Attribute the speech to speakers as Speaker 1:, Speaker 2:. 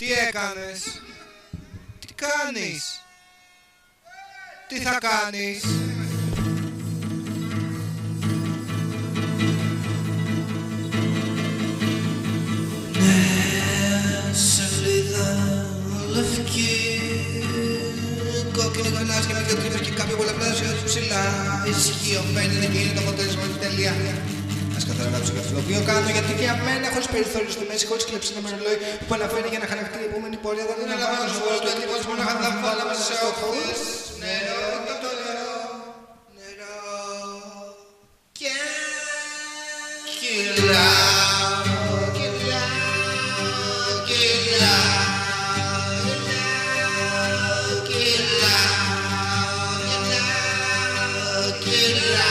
Speaker 1: Τι έκανες; Τι κάνεις; Τι θα κάνεις;
Speaker 2: Σελίδα λευκή Κόκκινη γωνάς και μικρό τρύπες και κάποιο πολλαπλάσιο ψηλά Ισχυωμένη δεν γίνει το αποτέλεσμα οποίο κάνω γιατί και αμένα χωρί περιθώριο στη μέση χωρίς κλεψίνα με ρολόι που αναφέρει για να χαρακτηρίσει την επόμενη πορεία. Δεν είναι λαμβάνω σου όλο το τίποτα μόνο να τα βάλω μέσα σε όχθε. Νερό, το νερό, νερό. Και κυλά. Yeah.